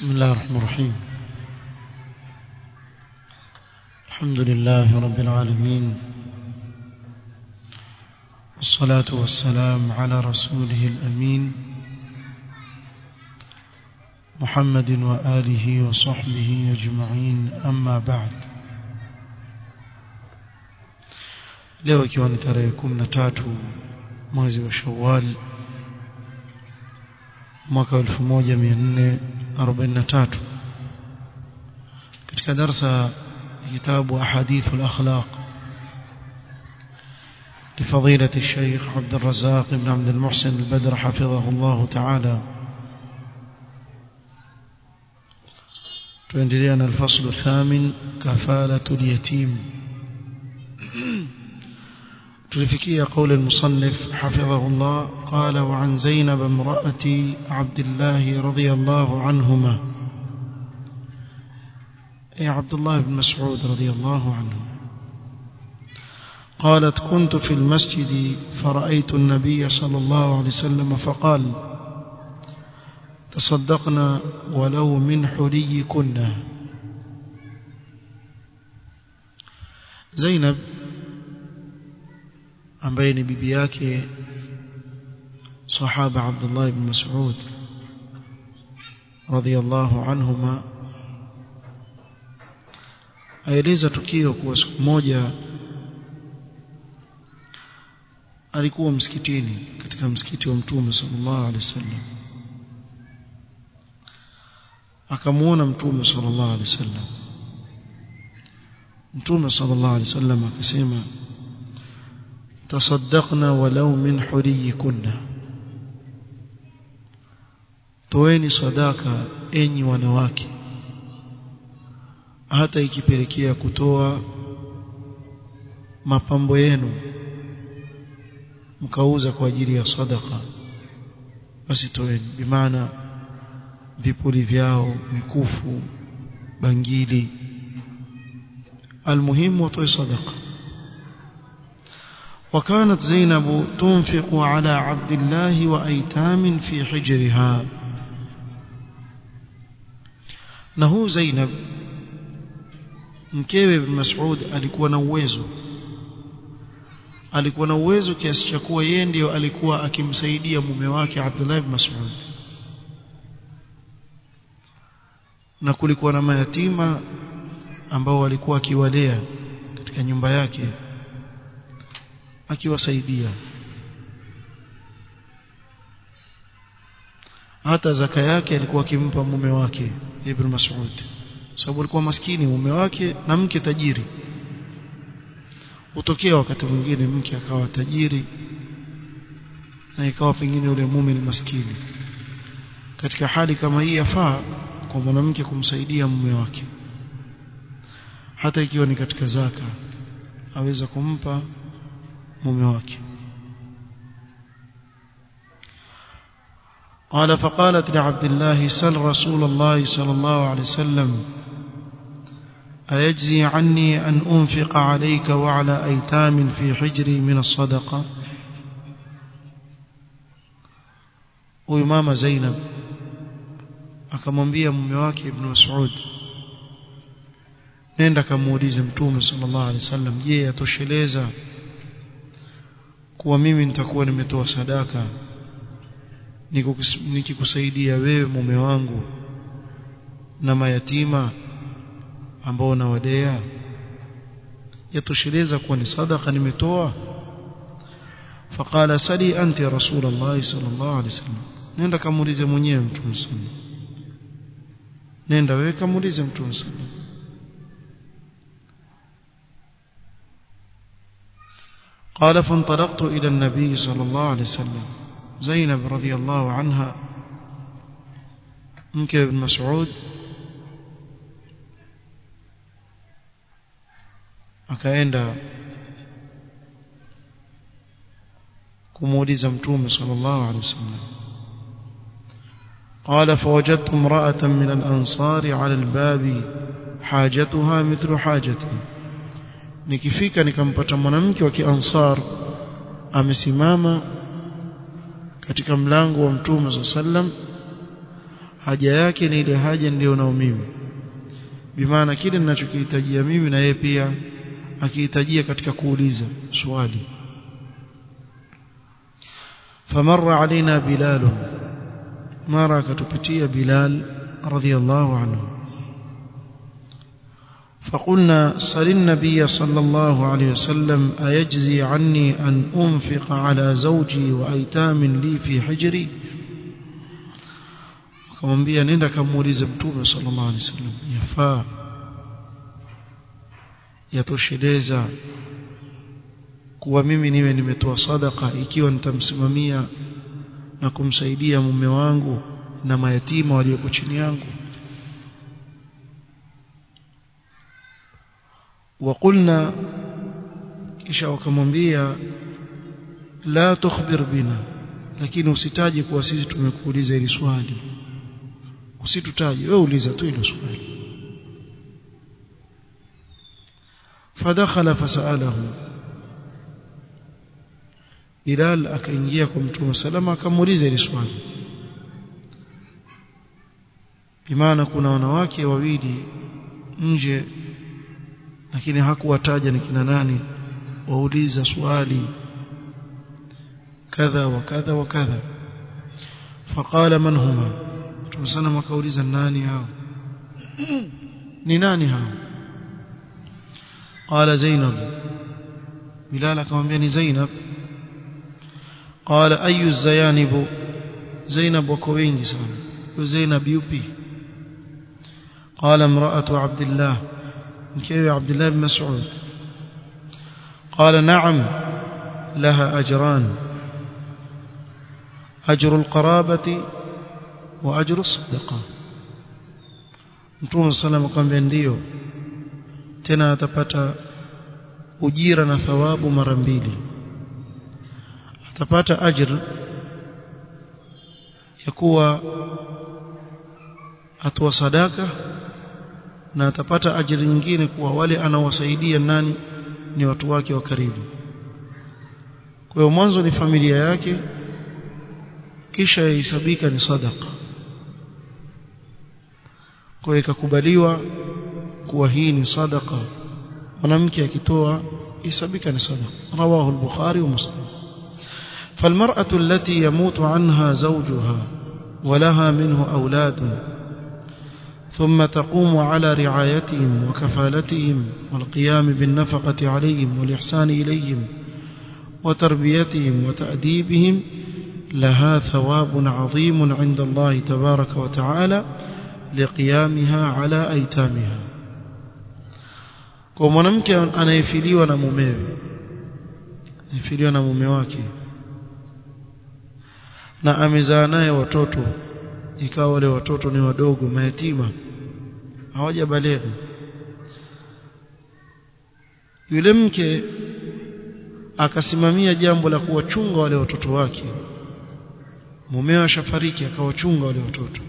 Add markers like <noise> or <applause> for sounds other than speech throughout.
بسم الله الرحمن الرحيم. الحمد لله رب العالمين. والصلاة والسلام على رسوله الأمين. محمد وآله وصحبه أجمعين. أما بعد. leo ikiwa ni tarehe kumi na tatu mwezi wa shawal mwaka wa elfu moja mia nne arobaini na tatu katika darsa kitabu ahadithu lakhlaq لفضيلة الشيخ عبد الرزاق بن عبد المحسن البدر حفظه الله تعالى. تندلينا الفصل الثامن كفالة اليتيم. تلفكي قول المصنف حفظه الله قال وعن زينب امرأة عبد الله رضي الله عنهما. أي عبد الله بن مسعود رضي الله عنه. قالت كنت في المسجد فرأيت النبي صلى الله عليه وسلم فقال تصدقنا ولو من حليكن. زينب ambaye ni bibi yake sahaba Abdullah ibn Mas'ud radhiyallahu anhuma. Aeleza tukio kuwa siku moja alikuwa msikitini katika msikiti wa mtume sallallahu alaihi wasallam. Akamuona mtume sallallahu alaihi wasallam. Mtume sallallahu alaihi wasallam akasema tasaddaqna walau min huriyikunna toeni sadaka enyi wanawake hata ikipelekea kutoa mapambo yenu mkauza kwa ajili ya sadaka basi toeni bimaana vipuli vyao mikufu bangili almuhimu watoe sadaka وكانت زينب تنفق على عبد الله وأيتام في حجرها نهو زينب mkewe ibn Mas'ud alikuwa na uwezo alikuwa na uwezo kiasi cha kuwa yeye ndio alikuwa akimsaidia mume wake Abdullah ibn Mas'ud na kulikuwa na mayatima ambao walikuwa akiwalea katika nyumba yake akiwasaidia. Hata zaka yake alikuwa akimpa mume wake Ibn Mas'ud. Sababu alikuwa maskini mume wake na mke tajiri. Utokea wakati mwingine mke akawa tajiri na ikawa pengine yule mume ni maskini. Katika hali kama hii yafaa kwa mwanamke kumsaidia mume wake. Hata ikiwa ni katika zaka aweza kumpa mume wake قال فقالت لعبد الله سل رسول الله صلى الله عليه وسلم أيجزي عني أن أنفق عليك وعلى أيتام في حجري من الصدقة؟ وإمام زينب akamwambia mume wake ibn Mas'ud nenda kamuulize mtume sallallahu alaihi wasallam je atosheleza kuwa mimi nitakuwa nimetoa sadaka nikikusaidia wewe mume wangu na mayatima ambao nawadea. Yatosheleza kuwa ni sadaka nimetoa. Faqala sali anti rasulullah sallallahu alaihi wasallam. Nenda kamuulize mwenyewe mtume nenda wewe kamuulize mtume sallallahu قال فانطلقت إلى النبي صلى الله عليه وسلم. زينب رضي الله عنها. ممكن ابن مسعود. Akaenda kumuuliza mtume sallallahu alaihi wasallam. قال فوجدت امرأة من الأنصار على الباب حاجتها مثل حاجتي nikifika nikampata mwanamke wa kiansar amesimama katika mlango wa mtume sallam haja yake ni ile haja ndio nao mimi. Bimaana kile ninachokihitajia mimi na yeye pia akihitajia katika kuuliza swali. Famarra alaina bilal mara katupitia bilal radhiyallahu anhu فقلنا صل النبي صلى الله عليه وسلم أيجزي عني أن أنفق على زوجي وأيتام لي في حجري؟ كمان بيان إنك موري بطوبة صلى الله عليه وسلم. يفا يتوشيليزا kuwa mimi niwe nimetoa sadaka ikiwa nitamsimamia na kumsaidia سيدية wangu na mayatima walioko chini yangu وقلنا kisha wakamwambia la tukhbir bina lakini usitaje kuwa sisi tumekuuliza hili swali usitutaje wewe uliza tu hilo swali fadakhala fasalahu Bilal akaingia kwa Mtume salama akamuuliza hili swali bimaana kuna wanawake wawili nje lakini hakuwataja ni kina nani. Wauliza swali. Kadha wa kadha wa kadha. Faqala man huma? Tumsana makauliza nani hao? <clears throat> Ni nani hao? Qala zainab. Bilal akamwambia ni zainab. Qala ayu zayanib zainab wako wengi sana. Zainab yupi? Qala imra'atu abdullah كيف عبد الله بن مسعود. قال نعم لها أجران. أجر القرابة وأجر الصدقة. نتوم صلى الله عليه وسلم قال تنا تبتا أجيرنا ثواب مرمبيلي تبتا أجر يكوى أتوى صداكة na atapata ajiri nyingine kuwa wale anawasaidia nani ni watu wake wa karibu kwa hiyo mwanzo ni familia yake kisha yahesabika ni sadaka kwa hiyo ikakubaliwa kuwa hii ni sadaka mwanamke akitoa ihesabika ni sadaka rawahu al-bukhari wa muslim فالمرأة التي يموت عنها زوجها ولها منه أولاد ثم تقوم على رعايتهم وكفالتهم والقيام بالنفقة عليهم والإحسان إليهم وتربيتهم وتأديبهم لها ثواب عظيم عند الله تبارك وتعالى لقيامها على أيتامها. Kwa mwanamke anayefiliwa na mumewe anayefiliwa na mume wake na amezaa naye watoto ikawa wale watoto ni wadogo mayatima hawajabaleghi yule mke akasimamia jambo la kuwachunga wale watoto wake. Mumewe ashafariki akawachunga wale watoto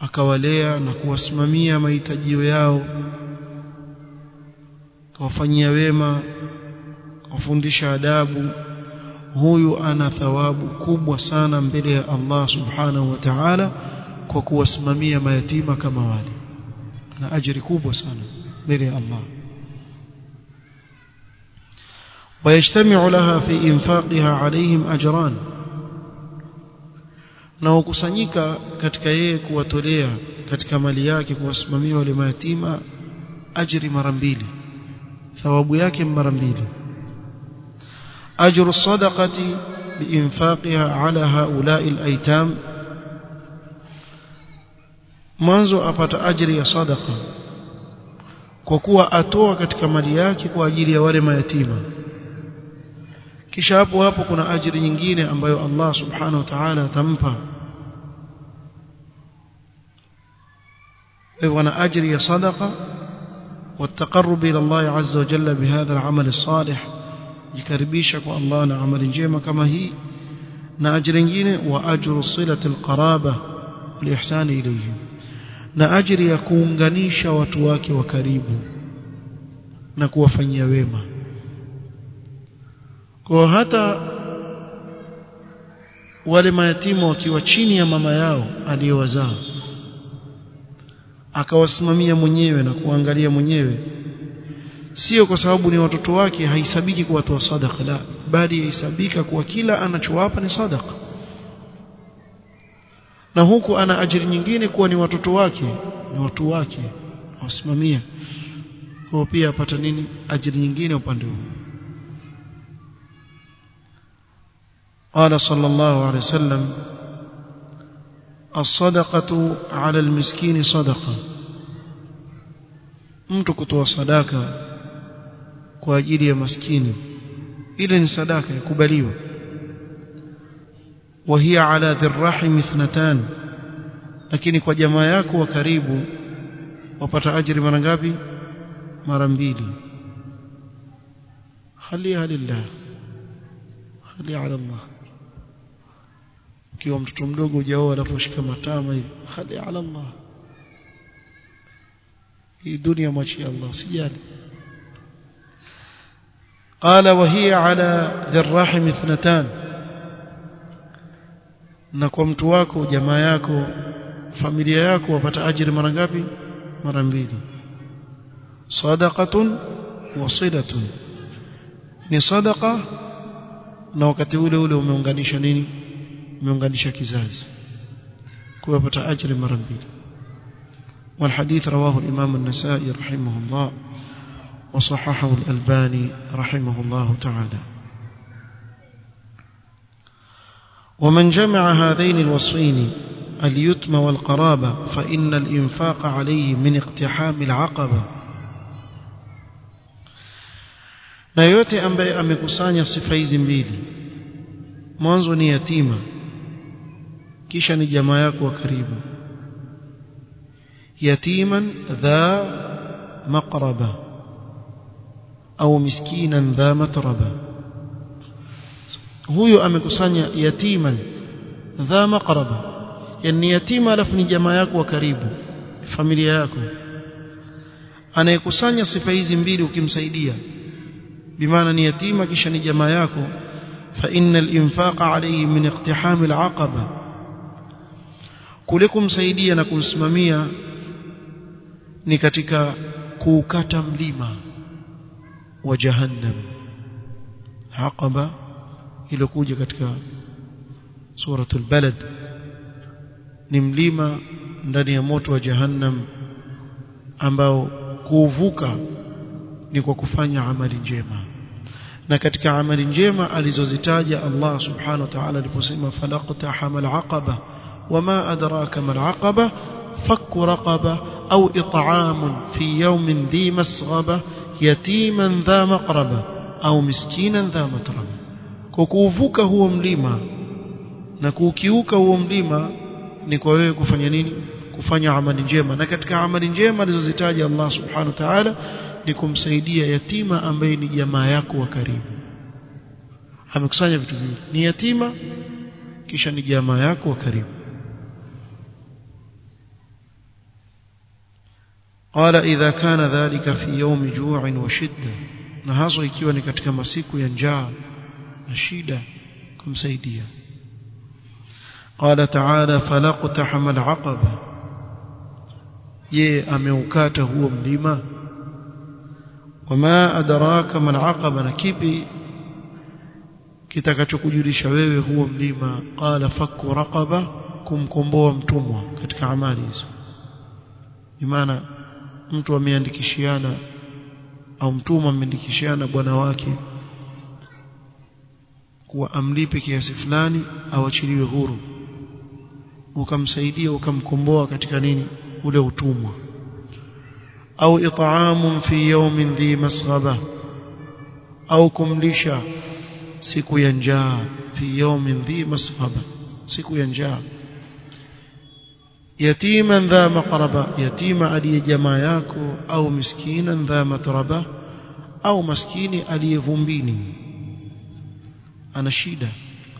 akawalea na kuwasimamia mahitajio yao kawafanyia wema kawafundisha adabu huyu ana thawabu kubwa sana mbele ya Allah subhanahu wa ta'ala kwa kuwasimamia mayatima kama wale ana ajiri kubwa sana mbele ya Allah ويجتمع لها في إنفاقها عليهم أجران na hukusanyika katika yeye kuwatolea katika mali yake kuwasimamia wale mayatima ajri mara mbili thawabu yake mara mbili أجر الصدقة بإنفاقها على هؤلاء الأيتام. منذ أفت أجر صدقة كوكوا أتوا كتك مرياك وأجر يوارم يتيما. كشاب وابكنا أجر ينجيني أم بيو الله سبحانه وتعالى تنفى وأنا أجري صدقة والتقرب إلى الله عز وجل بهذا العمل الصالح jikaribisha kwa Allah na amali njema kama hii na ajira nyingine wa ajru silati alqaraba liihsani ilayhi na ajri ya kuunganisha watu wake wa karibu na kuwafanyia wema. Kwa hata wale mayatima wakiwa chini ya mama yao aliyowazaa akawasimamia mwenyewe na kuangalia mwenyewe sio kwa sababu ni watoto wake haisabiki kuwatoa sadaka la bali haisabika kuwa kila anachowapa ni sadaka na huku ana ajiri nyingine kuwa ni watoto wake ni watu wake wasimamia kwa pia apata nini ajiri nyingine upande huu قال صلى الله عليه وسلم الصدقة على المسكين صدقة mtu kutoa sadaka kwa ajili ya maskini. Ile ni sadaka ikubaliwa wahia ala dhirrahim ithnatan lakini kwa jamaa yako wa karibu wapata ajiri mara ngapi? Mara mbili. Khalia lillah khalia ala Allah. Ukiwa mtoto mdogo hujaoa anaposhika shika matama hivi khalia ala Allah. Hii dunia mwachi Allah sijali. قال وهي على ذي الرحم اثنتان na kwa mtu wako jamaa yako familia yako wapata ajira mara ngapi mara mbili sadaqatun wa silatun ni sadaqa na wakati ule ule umeunganisha nini umeunganisha kizazi kwa wapata ajira mara mbili والحديث رواه الإمام النسائي رحمه الله وصححه الألباني رحمه الله تعالى ومن جمع هذين الوصفين اليتم والقرابة فإن الإنفاق عليه من اقتحام العقبة na yote ambaye amekusanya sifa hizi mbili mwanzo ni yatima kisha ni jamaa yako wa karibu yatiman dha maqraba au miskinan dha matraba huyo amekusanya yatiman dha maqraba yani yatima alafu ni jamaa yako wa karibu familia yako anayekusanya sifa hizi mbili ukimsaidia bimaana ni yatima kisha ni jamaa yako fa innal infaqa alayhi min iqtiham alaqaba kule kumsaidia na kumsimamia ni katika kuukata mlima wa jahannam aqaba iliyokuja katika suratul balad ni ndani ya moto wa jahannam ambao kuuvuka ni kwa kufanya amali njema na katika amali njema alizozitaja Allah subhanahu wa ta'ala aliposema falaqta hamal aqaba wama adraka mal aqaba fakku raqaba au it'amun fi yawmin dhi masghaba yatiman dha maqraba au miskinan dha matraba. Kwa kuuvuka huo mlima na kuukiuka huo mlima ni kwa wewe kufanya nini? Kufanya amali njema. Na katika amali njema alizozitaja Allah subhanahu wa ta'ala ni kumsaidia yatima ambaye ni jamaa yako wa karibu. Amekusanya vitu vingi. Ni yatima kisha ni jamaa yako wa karibu قال إذا كان ذلك في يوم جوع وشدة na haswa ikiwa ni katika masiku ya njaa na shida kumsaidia قال تعالى فلقتحم العقبة je ameukata huo mlima wama adraka mal aqaba na kipi kitakachokujulisha wewe huo mlima qala fakku raqaba kumkomboa mtumwa katika amali hizo maana mtu ameandikishiana au mtumwa ameandikishiana bwana wake kuwa amlipe kiasi fulani au achiliwe huru ukamsaidia ukamkomboa katika nini ule utumwa. Au it'amun fi yawmin dhi masghaba au kumlisha siku ya njaa fi yawmin dhi masghaba siku ya njaa yatiman dha maqraba yatima aliye jamaa yako au miskinan dha matraba au maskini aliyevumbini ana shida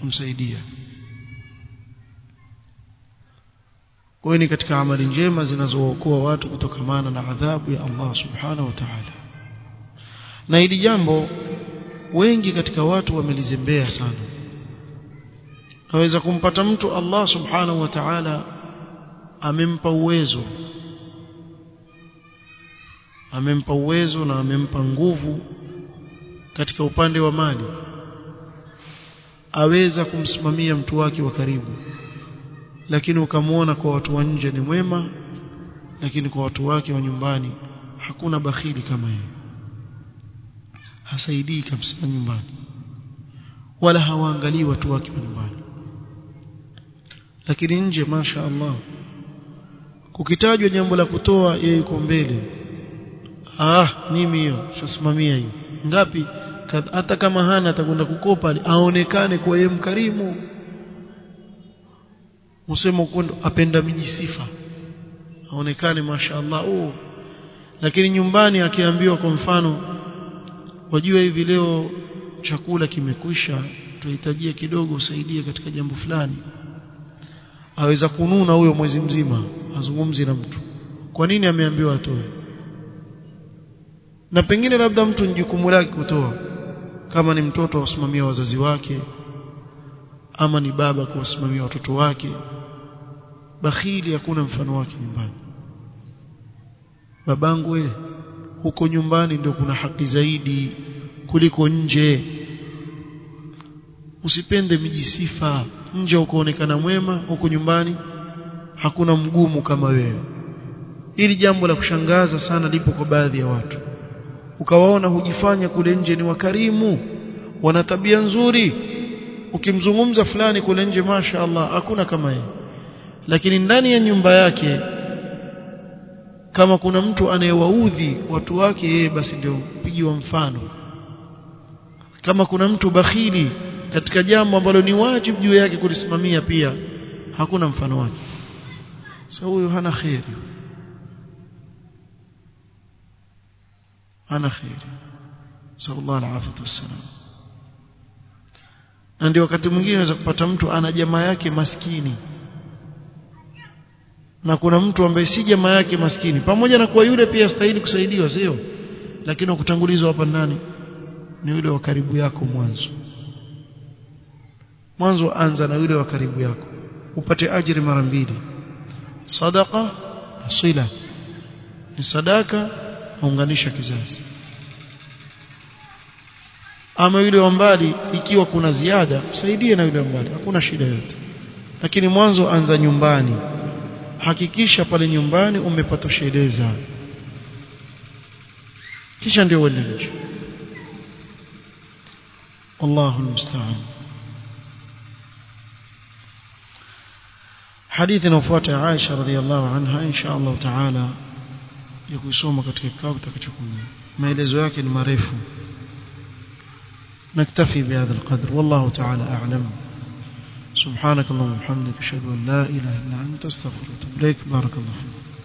kumsaidia. Kwa ni katika amali njema zinazookoa watu kutokamana na adhabu ya Allah subhanahu wa ta'ala. Na hili jambo wengi katika watu wamelizembea sana. Naweza kumpata mtu Allah subhanahu wa ta'ala amempa uwezo. Amempa uwezo na amempa nguvu katika upande wa mali. Aweza kumsimamia mtu wake wa karibu. Lakini ukamwona kwa watu wa nje ni mwema lakini kwa watu wake wa nyumbani hakuna bakhili kama yeye. Hasaidii kabisa nyumbani. Wala hawaangalii watu wake wa nyumbani. Lakini nje masha Allah kukitajwa jambo la kutoa yeye yuko mbele. Ah mimi hiyo shasimamia hiyo. Ngapi? Hata kama hana atakwenda kukopa aonekane kwa yeye mkarimu. Usema kwenda apenda mijisifa aonekane mashaallah oh. Lakini nyumbani akiambiwa kwa mfano wajua hivi leo chakula kimekwisha tunahitajia kidogo usaidie katika jambo fulani. Aweza kununa huyo mwezi mzima azungumzi na mtu. Kwa nini ameambiwa atoe? Na pengine labda mtu ni jukumu lake kutoa. Kama ni mtoto wasimamia wazazi wake ama ni baba kuwasimamia watoto wake bakhili hakuna mfano wake nyumbani. Babangu we huko nyumbani ndio kuna haki zaidi kuliko nje. Usipende miji sifa. Nje ukaonekana mwema huko nyumbani hakuna mgumu kama wewe. Ili jambo la kushangaza sana lipo kwa baadhi ya watu. Ukawaona hujifanya kule nje ni wakarimu wana tabia nzuri. Ukimzungumza fulani kule nje masha Allah hakuna kama yeye. Lakini ndani ya nyumba yake kama kuna mtu anayewaudhi watu wake yeye basi ndio pigiwa mfano. Kama kuna mtu bakhili katika jambo ambalo ni wajibu juu yake kulisimamia pia hakuna mfano wake sasa huyo hana khairi hana khairi sallallahu alaihi wasallam. Na ndio wakati mwingine unaweza kupata mtu ana jamaa yake maskini. Na kuna mtu ambaye si jamaa yake maskini. Pamoja na kuwa yule pia stahili kusaidiwa sio? Lakini wakutangulizwa hapa ndani ni yule wa karibu yako mwanzo. Mwanzo anza na yule wa karibu yako. Upate ajiri mara mbili sadaqa asila. Sila ni sadaka huunganisha kizazi. Ama yule wa mbali ikiwa kuna ziada msaidie na yule wa mbali. Hakuna shida yote lakini mwanzo anza nyumbani. Hakikisha pale nyumbani umepatosheleza kisha ndio uende Allahu musta'an حديثنا وفوات عائشة رضي الله عنها إن شاء الله تعالى يكون سوما كتكاوك تكتكونا ما إلى المريف. نكتفي بهذا القدر. والله تعالى أعلم. سبحانك اللهم وبحمدك أشهد أن لا إله إلا أنت أستغفرك بارك الله فيك.